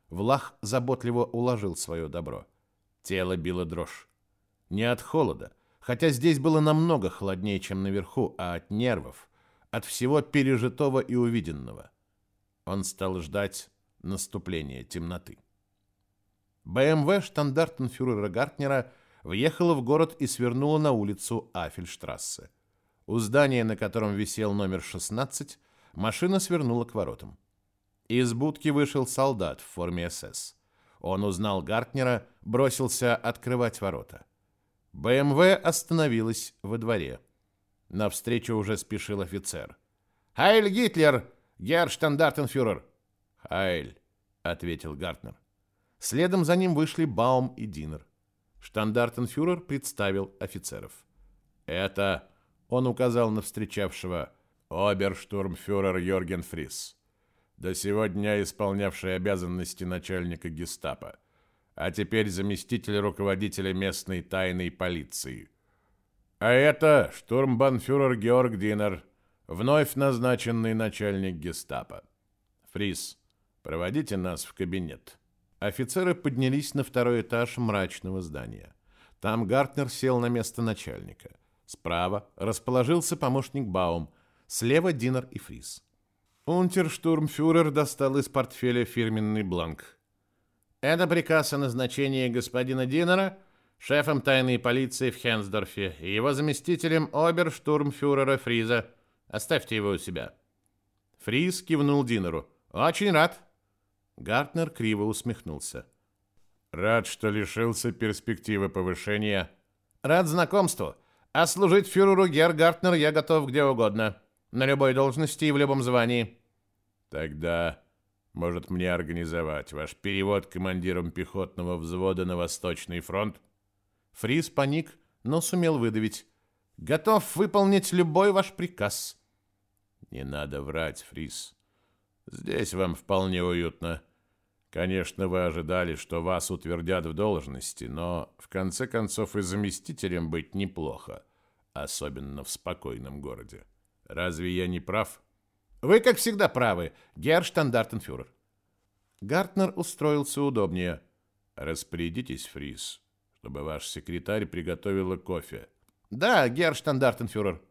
[SPEAKER 1] Влах заботливо уложил свое добро. Тело било дрожь. Не от холода, хотя здесь было намного холоднее, чем наверху, а от нервов, от всего пережитого и увиденного. Он стал ждать наступления темноты. БМВ штандартенфюрера Гартнера въехала в город и свернула на улицу Афельштрассе. У здания, на котором висел номер 16, машина свернула к воротам. Из будки вышел солдат в форме СС. Он узнал Гартнера, бросился открывать ворота. БМВ остановилась во дворе. Навстречу уже спешил офицер. «Хайль Гитлер, герр штандартенфюрер!» «Хайль», — ответил Гартнер. Следом за ним вышли Баум и Динер. Штандартенфюрер представил офицеров. «Это...» — он указал на встречавшего оберштурмфюрер Йорген Фрис, до сегодня исполнявший обязанности начальника гестапо, а теперь заместитель руководителя местной тайной полиции. А это штурмбанфюрер Георг Динер, вновь назначенный начальник гестапо. Фрис, проводите нас в кабинет. Офицеры поднялись на второй этаж мрачного здания. Там Гартнер сел на место начальника. Справа расположился помощник Баум, слева Динер и Фрис. Унтерштурмфюрер достал из портфеля фирменный бланк. «Это приказ о назначении господина Динера шефом тайной полиции в Хенсдорфе и его заместителем оберштурмфюрера Фриза. Оставьте его у себя». Фриз кивнул Динеру. «Очень рад. Гартнер криво усмехнулся. Рад, что лишился перспективы повышения. Рад знакомству. А служить фюреру Гер Гартнер я готов где угодно. На любой должности и в любом звании. Тогда, может, мне организовать ваш перевод командиром пехотного взвода на Восточный фронт? Фриз паник, но сумел выдавить. Готов выполнить любой ваш приказ. Не надо врать, Фриз. Здесь вам вполне уютно. Конечно, вы ожидали, что вас утвердят в должности, но в конце концов и заместителем быть неплохо, особенно в спокойном городе. Разве я не прав? Вы, как всегда, правы, герштандартенфюрер. Гартнер устроился удобнее. Распорядитесь, Фрис, чтобы ваш секретарь приготовила кофе. Да, герштандартенфюрер.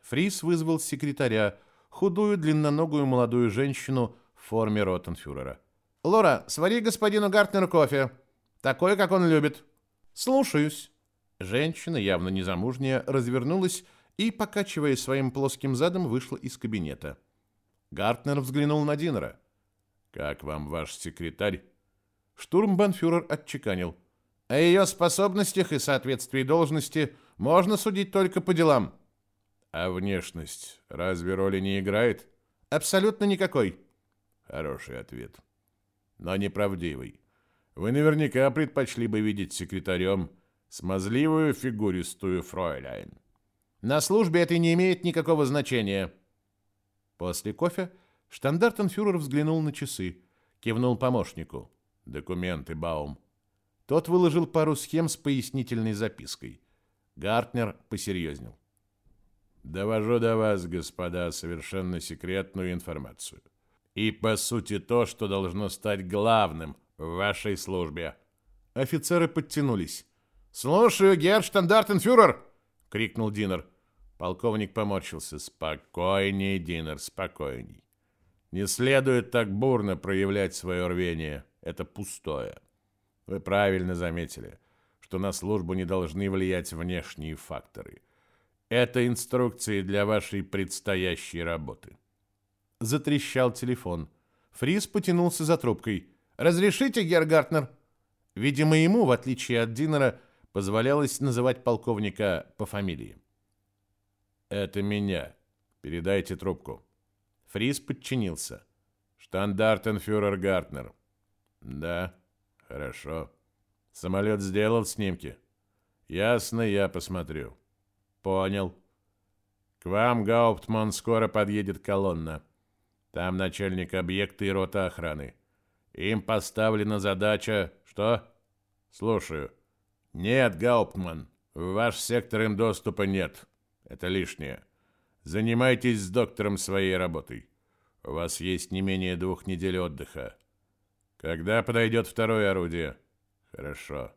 [SPEAKER 1] Фрис вызвал секретаря, худую длинноногую молодую женщину в форме ротенфюрера. «Лора, свари господину Гартнеру кофе. Такой, как он любит». «Слушаюсь». Женщина, явно незамужняя, развернулась и, покачивая своим плоским задом, вышла из кабинета. Гартнер взглянул на Динера. «Как вам ваш секретарь?» Штурмбанфюрер отчеканил. «О ее способностях и соответствии должности можно судить только по делам». А внешность разве роли не играет? Абсолютно никакой. Хороший ответ. Но неправдивый. Вы наверняка предпочли бы видеть секретарем смазливую фигуристую фройляйн. На службе это не имеет никакого значения. После кофе штандартенфюрер взглянул на часы, кивнул помощнику. Документы, Баум. Тот выложил пару схем с пояснительной запиской. Гартнер посерьезнел. Довожу до вас, господа, совершенно секретную информацию. И, по сути, то, что должно стать главным в вашей службе. Офицеры подтянулись. «Слушаю, герштандартенфюрер!» — крикнул Динер. Полковник поморщился. «Спокойней, Динер, спокойней. Не следует так бурно проявлять свое рвение. Это пустое. Вы правильно заметили, что на службу не должны влиять внешние факторы. Это инструкции для вашей предстоящей работы. Затрещал телефон. Фрис потянулся за трубкой. «Разрешите, Гергартнер?» Видимо, ему, в отличие от Динера, позволялось называть полковника по фамилии. «Это меня. Передайте трубку». Фрис подчинился. «Штандартенфюрер Гартнер». «Да, хорошо. Самолет сделал снимки?» «Ясно, я посмотрю». Понял. К вам, Гауптман, скоро подъедет колонна. Там начальник объекта и рота охраны. Им поставлена задача... Что? Слушаю. Нет, Гауптман, в ваш сектор им доступа нет. Это лишнее. Занимайтесь с доктором своей работой. У вас есть не менее двух недель отдыха. Когда подойдет второе орудие? Хорошо.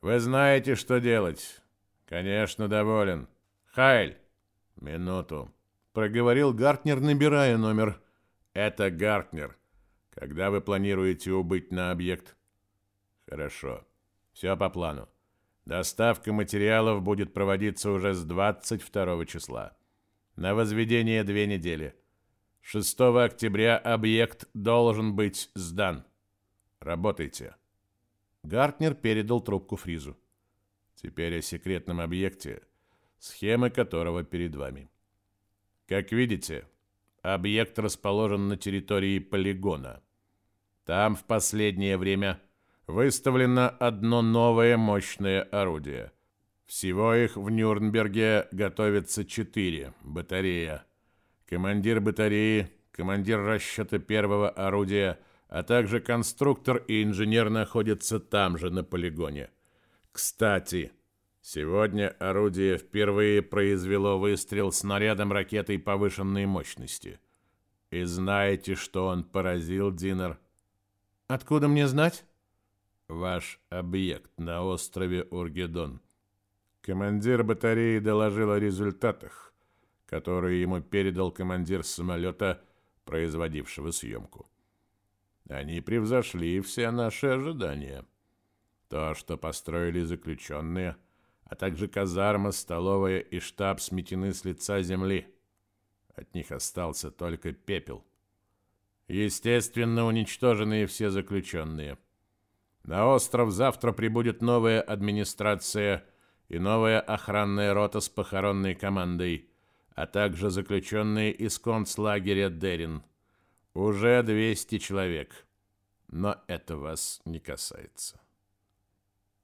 [SPEAKER 1] Вы знаете, что делать. Конечно, доволен. Хайль, минуту. Проговорил Гартнер, набирая номер. Это Гартнер. Когда вы планируете убыть на объект? Хорошо. Все по плану. Доставка материалов будет проводиться уже с 22 числа. На возведение две недели. 6 октября объект должен быть сдан. Работайте. Гартнер передал трубку Фризу. Теперь о секретном объекте, схемы которого перед вами. Как видите, объект расположен на территории полигона. Там в последнее время выставлено одно новое мощное орудие. Всего их в Нюрнберге готовится четыре батарея. Командир батареи, командир расчета первого орудия, а также конструктор и инженер находятся там же, на полигоне. Кстати, сегодня орудие впервые произвело выстрел снарядом ракетой повышенной мощности. И знаете, что он поразил, Динер?
[SPEAKER 2] Откуда мне знать?
[SPEAKER 1] Ваш объект на острове Ургедон. Командир батареи доложил о результатах, которые ему передал командир самолета, производившего съемку. Они превзошли все наши ожидания. То, что построили заключенные, а также казарма, столовая и штаб сметены с лица земли. От них остался только пепел. Естественно, уничтожены все заключенные – на остров завтра прибудет новая администрация и новая охранная рота с похоронной командой, а также заключенные из концлагеря Дерин. Уже 200 человек. Но это вас не касается.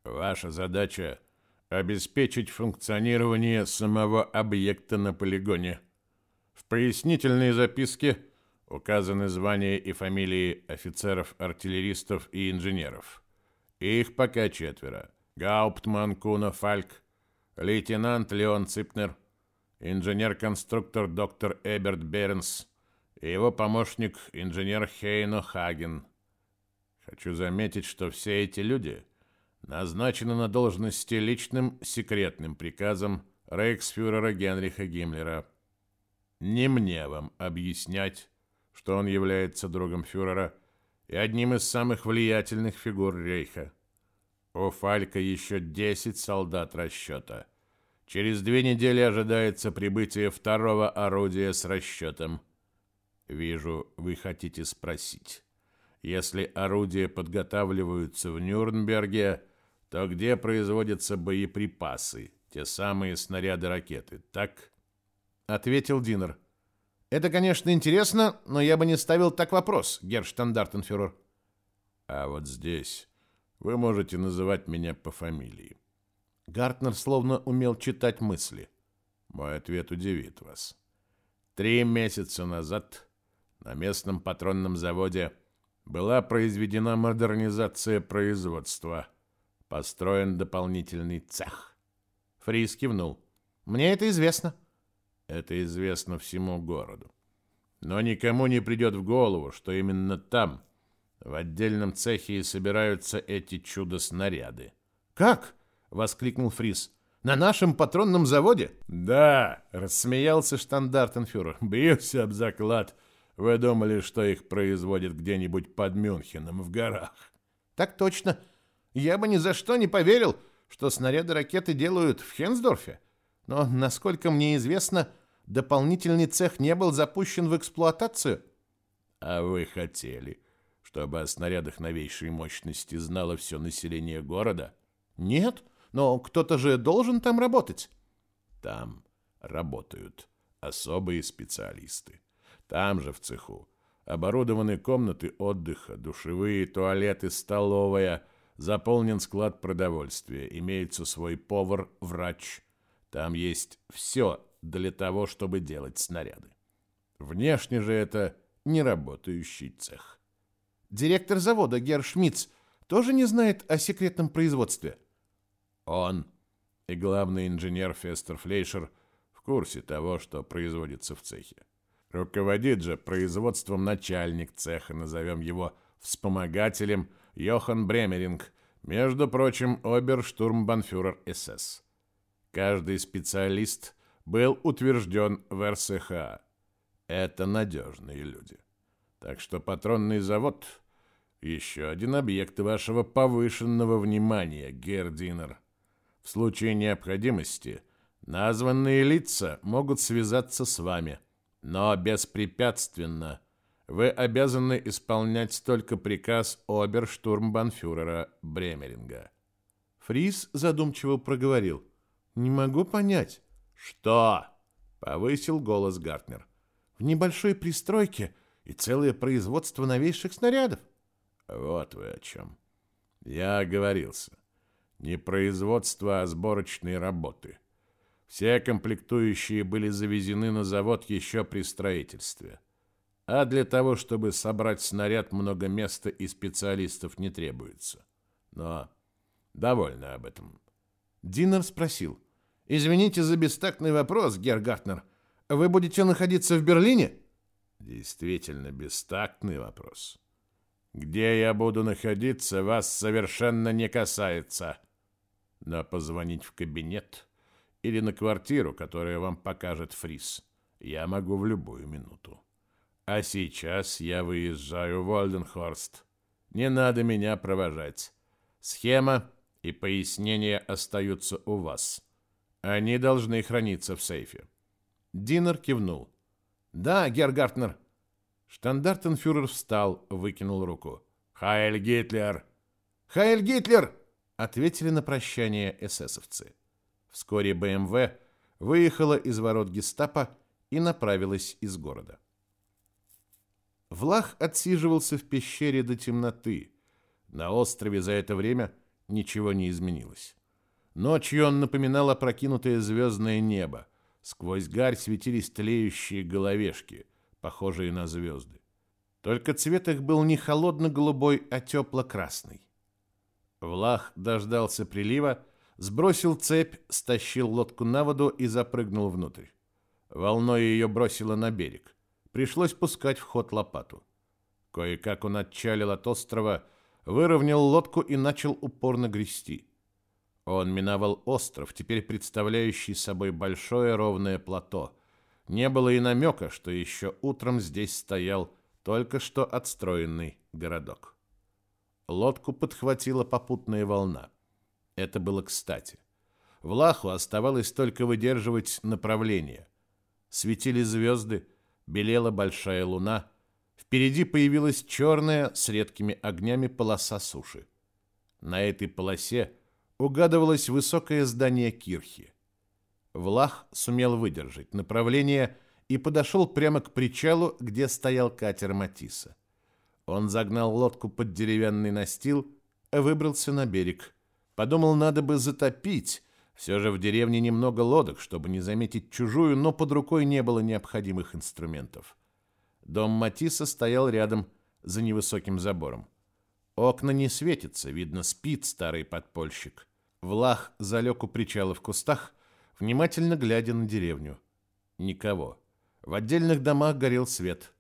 [SPEAKER 1] Ваша задача – обеспечить функционирование самого объекта на полигоне. В пояснительной записке указаны звания и фамилии офицеров-артиллеристов и инженеров. Их пока четверо. Гауптман Куна Фальк, лейтенант Леон Ципнер, инженер-конструктор доктор Эберт Бернс и его помощник инженер Хейно Хаген. Хочу заметить, что все эти люди назначены на должности личным секретным приказом рейхсфюрера Генриха Гиммлера. Не мне вам объяснять, что он является другом фюрера – и одним из самых влиятельных фигур Рейха. У Фалька еще 10 солдат расчета. Через две недели ожидается прибытие второго орудия с расчетом. Вижу, вы хотите спросить. Если орудия подготавливаются в Нюрнберге, то где производятся боеприпасы, те самые снаряды-ракеты, так?
[SPEAKER 2] Ответил Динер. Это, конечно, интересно, но я бы не ставил так вопрос, герштандартенфюрер.
[SPEAKER 1] А вот здесь вы можете называть меня по фамилии.
[SPEAKER 2] Гартнер словно умел читать мысли.
[SPEAKER 1] Мой ответ удивит вас. Три месяца назад на местном патронном заводе была произведена модернизация производства. Построен дополнительный цех.
[SPEAKER 2] Фрис кивнул. Мне это известно.
[SPEAKER 1] Это известно всему городу. Но никому не придет в голову, что именно там, в отдельном цехе, и собираются эти чудо-снаряды.
[SPEAKER 2] «Как?» — воскликнул Фрис. «На нашем патронном заводе?»
[SPEAKER 1] «Да!» — рассмеялся штандартенфюрер. «Бьюсь об заклад. Вы думали, что их производят где-нибудь под Мюнхеном в горах?»
[SPEAKER 2] «Так точно. Я бы ни за что не поверил, что снаряды ракеты делают в Хенсдорфе. Но, насколько мне известно, дополнительный цех не был запущен в эксплуатацию?
[SPEAKER 1] А вы хотели, чтобы о снарядах новейшей мощности знало все население города?
[SPEAKER 2] Нет, но кто-то же должен там работать.
[SPEAKER 1] Там работают особые специалисты. Там же в цеху оборудованы комнаты отдыха, душевые, туалеты, столовая, заполнен склад продовольствия, имеется свой повар, врач. Там есть все для того, чтобы делать снаряды. Внешне же это неработающий цех.
[SPEAKER 2] Директор завода Герр Шмидц тоже не знает о секретном производстве.
[SPEAKER 1] Он и главный инженер Фестер Флейшер в курсе того, что производится в цехе. Руководит же производством начальник цеха, назовем его вспомогателем, Йохан Бремеринг, Между прочим, оберштурмбанфюрер СС. Каждый специалист был утвержден в РСХА. Это надежные люди. Так что патронный завод — еще один объект вашего повышенного внимания, Гердинер. В случае необходимости названные лица могут связаться с вами, но беспрепятственно вы обязаны исполнять только приказ оберштурмбанфюрера Бремеринга. Фрис задумчиво проговорил. «Не могу понять». «Что?» — повысил голос Гартнер. «В небольшой пристройке и целое производство новейших снарядов». «Вот вы о чем. Я оговорился. Не производство, а сборочные работы. Все комплектующие были завезены на завод еще при строительстве. А для того, чтобы собрать снаряд, много места и специалистов не требуется. Но довольно об этом. Динер спросил. «Извините за бестактный вопрос, Гергартнер. Вы будете находиться в Берлине?» Действительно бестактный вопрос. Где я буду находиться, вас совершенно не касается но позвонить в кабинет или на квартиру, которую вам покажет Фрис, я могу в любую минуту. А сейчас я выезжаю в Ольденхорст. Не надо меня провожать. Схема и пояснения остаются у вас. Они должны храниться в сейфе. Динер кивнул. «Да, Гергартнер». Штандартенфюрер встал, выкинул руку. «Хайль Гитлер!» «Хайль Гитлер!» ответили на прощание эсэсовцы. Вскоре БМВ выехала из ворот гестапо и направилась из города. Влах отсиживался в пещере до темноты. На острове за это время ничего не изменилось. Ночью он напоминал опрокинутое звездное небо. Сквозь гарь светились тлеющие головешки, похожие на звезды. Только цвет их был не холодно-голубой, а тепло-красный. Влах дождался прилива, сбросил цепь, стащил лодку на воду и запрыгнул внутрь. Волной ее бросило на берег. Пришлось пускать в ход лопату. Кое-как он отчалил от острова, выровнял лодку и начал упорно грести. Он миновал остров, теперь представляющий собой большое ровное плато. Не было и намека, что еще утром здесь стоял только что отстроенный городок. Лодку подхватила попутная волна. Это было кстати. Влаху оставалось только выдерживать направление. Светили звезды, белела большая луна. Впереди появилась черная с редкими огнями полоса суши. На этой полосе угадывалось высокое здание кирхи. Влах сумел выдержать направление и подошел прямо к причалу, где стоял катер Матисса. Он загнал лодку под деревянный настил, выбрался на берег. Подумал, надо бы затопить. Все же в деревне немного лодок, чтобы не заметить чужую, но под рукой не было необходимых инструментов. Дом Матисса стоял рядом, за невысоким забором. Окна не светятся, видно, спит старый подпольщик. Влах залег у причала в кустах, внимательно глядя на деревню. Никого. В отдельных домах горел свет.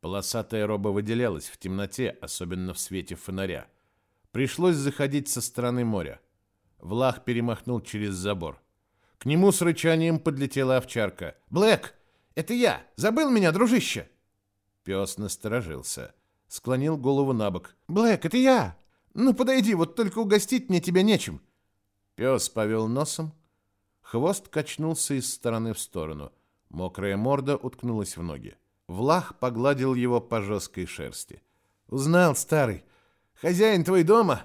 [SPEAKER 1] Полосатая роба выделялась в темноте, особенно в свете фонаря. Пришлось заходить со стороны моря. Влах перемахнул через забор. К нему с рычанием подлетела овчарка. «Блэк, это я! Забыл меня, дружище!» Пес насторожился. Склонил голову на бок. «Блэк, это я! Ну, подойди, вот только угостить мне тебя нечем!» Пес повел носом. Хвост качнулся из стороны в сторону. Мокрая морда уткнулась в ноги. Влах погладил его по жесткой шерсти. «Узнал, старый. Хозяин твой дома?»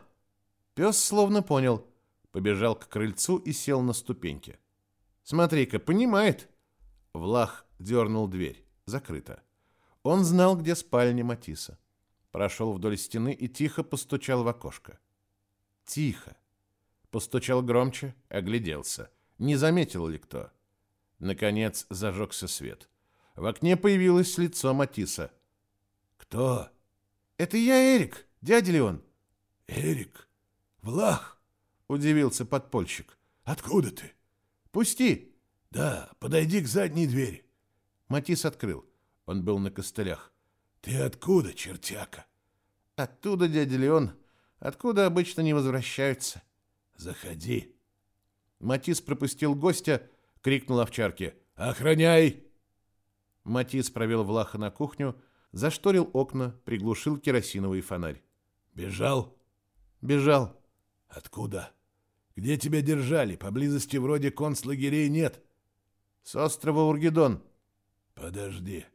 [SPEAKER 1] Пес словно понял. Побежал к крыльцу и сел на ступеньки. «Смотри-ка, понимает». Влах дернул дверь. Закрыто. Он знал, где спальня Матиса. Прошел вдоль стены и тихо постучал в окошко. Тихо. Постучал громче, огляделся. Не заметил ли кто? Наконец зажегся свет. В окне появилось лицо Матиса.
[SPEAKER 3] «Кто?»
[SPEAKER 1] «Это я, Эрик. Дядя ли он?»
[SPEAKER 3] «Эрик? Влах?»
[SPEAKER 1] — удивился подпольщик.
[SPEAKER 3] «Откуда ты?»
[SPEAKER 1] «Пусти!»
[SPEAKER 3] «Да, подойди к задней двери».
[SPEAKER 1] Матис открыл. Он был на костылях.
[SPEAKER 3] «Ты откуда, чертяка?»
[SPEAKER 1] «Оттуда, дядя Леон. Откуда обычно не возвращаются?
[SPEAKER 3] Заходи.
[SPEAKER 1] Матис пропустил гостя, крикнул овчарке.
[SPEAKER 3] Охраняй!
[SPEAKER 1] Матис провел Влаха на кухню, зашторил окна, приглушил керосиновый фонарь.
[SPEAKER 3] Бежал?
[SPEAKER 1] Бежал.
[SPEAKER 3] Откуда? Где тебя держали? Поблизости вроде концлагерей нет.
[SPEAKER 1] С острова Ургедон.
[SPEAKER 3] Подожди.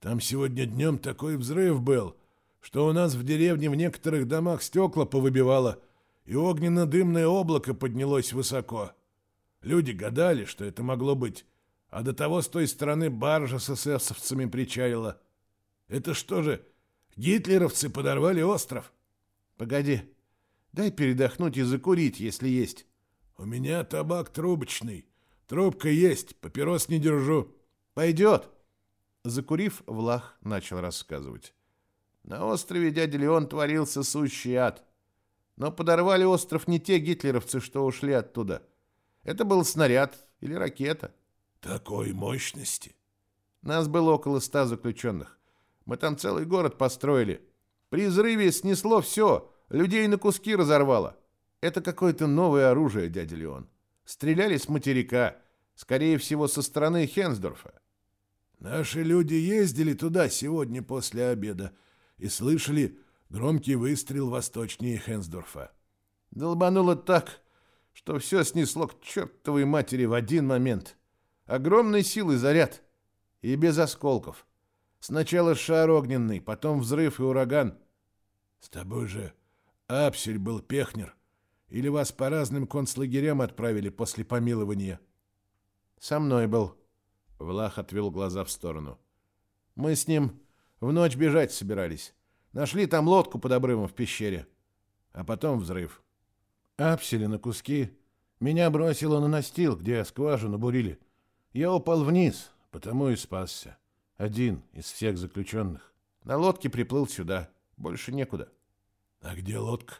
[SPEAKER 3] Там сегодня днем такой взрыв был, что у нас в деревне в некоторых домах стекла повыбивало, и огненно-дымное облако поднялось высоко. Люди гадали, что это могло быть, а до того с той стороны баржа с эсэсовцами причалила. Это что же, гитлеровцы подорвали остров?
[SPEAKER 1] Погоди, дай передохнуть и закурить, если есть.
[SPEAKER 3] У меня табак трубочный. Трубка есть, папирос не держу.
[SPEAKER 1] Пойдет. Закурив, Влах начал рассказывать. На острове дядя Леон творился сущий ад. Но подорвали остров не те гитлеровцы, что ушли оттуда. Это был снаряд или ракета.
[SPEAKER 3] Такой мощности?
[SPEAKER 1] Нас было около ста заключенных. Мы там целый город построили. При взрыве снесло все, людей на куски разорвало. Это какое-то новое оружие, дядя Леон. Стреляли с материка, скорее всего, со стороны Хенсдорфа.
[SPEAKER 3] Наши люди ездили туда сегодня после обеда и слышали громкий выстрел восточнее Хенсдорфа.
[SPEAKER 1] Долбануло так, что все снесло к чертовой матери в один момент. Огромной силы заряд и без осколков. Сначала шар огненный, потом взрыв и ураган.
[SPEAKER 3] С тобой же Апсель был Пехнер. Или вас по разным концлагерям отправили после помилования?
[SPEAKER 1] Со мной был. Влах отвел глаза в сторону. Мы с ним в ночь бежать собирались. Нашли там лодку под обрывом в пещере. А потом взрыв. Апсели на куски. Меня бросило на настил, где скважину бурили. Я упал вниз, потому и спасся. Один из всех заключенных. На лодке приплыл сюда. Больше некуда.
[SPEAKER 3] А где лодка?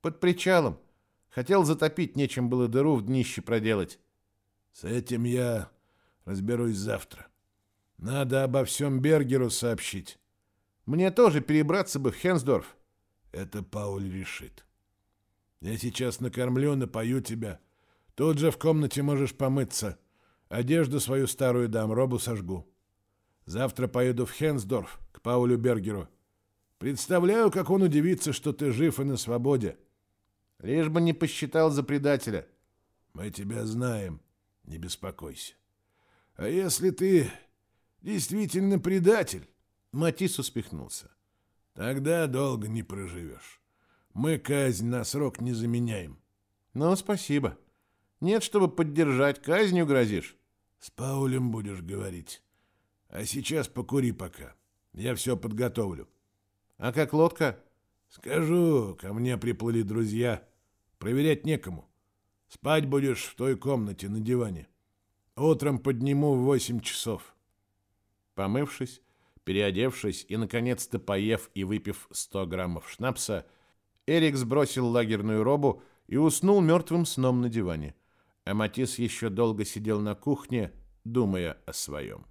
[SPEAKER 1] Под причалом. Хотел затопить, нечем было дыру в днище проделать.
[SPEAKER 3] С этим я разберусь завтра. Надо обо всем Бергеру сообщить.
[SPEAKER 1] Мне тоже перебраться бы в Хенсдорф.
[SPEAKER 3] Это Пауль решит. Я сейчас накормлю, напою тебя. Тут же в комнате можешь помыться. Одежду свою старую дам, робу сожгу. Завтра поеду в Хенсдорф к Паулю Бергеру. Представляю, как он удивится, что ты жив и на свободе.
[SPEAKER 1] Лишь бы не посчитал за предателя.
[SPEAKER 3] Мы тебя знаем, не беспокойся. А если ты действительно предатель?
[SPEAKER 1] Матис успехнулся.
[SPEAKER 3] Тогда долго не проживешь. Мы казнь на срок не заменяем.
[SPEAKER 1] Ну, спасибо. Нет, чтобы поддержать, казнью грозишь.
[SPEAKER 3] С Паулем будешь говорить. А сейчас покури пока. Я все подготовлю.
[SPEAKER 1] А как лодка?
[SPEAKER 3] Скажу, ко мне приплыли друзья. Проверять некому. Спать будешь в той комнате на диване. Утром подниму в восемь часов.
[SPEAKER 1] Помывшись, переодевшись и, наконец-то, поев и выпив сто граммов шнапса, Эрик сбросил лагерную робу и уснул мертвым сном на диване. А Матис еще долго сидел на кухне, думая о своем.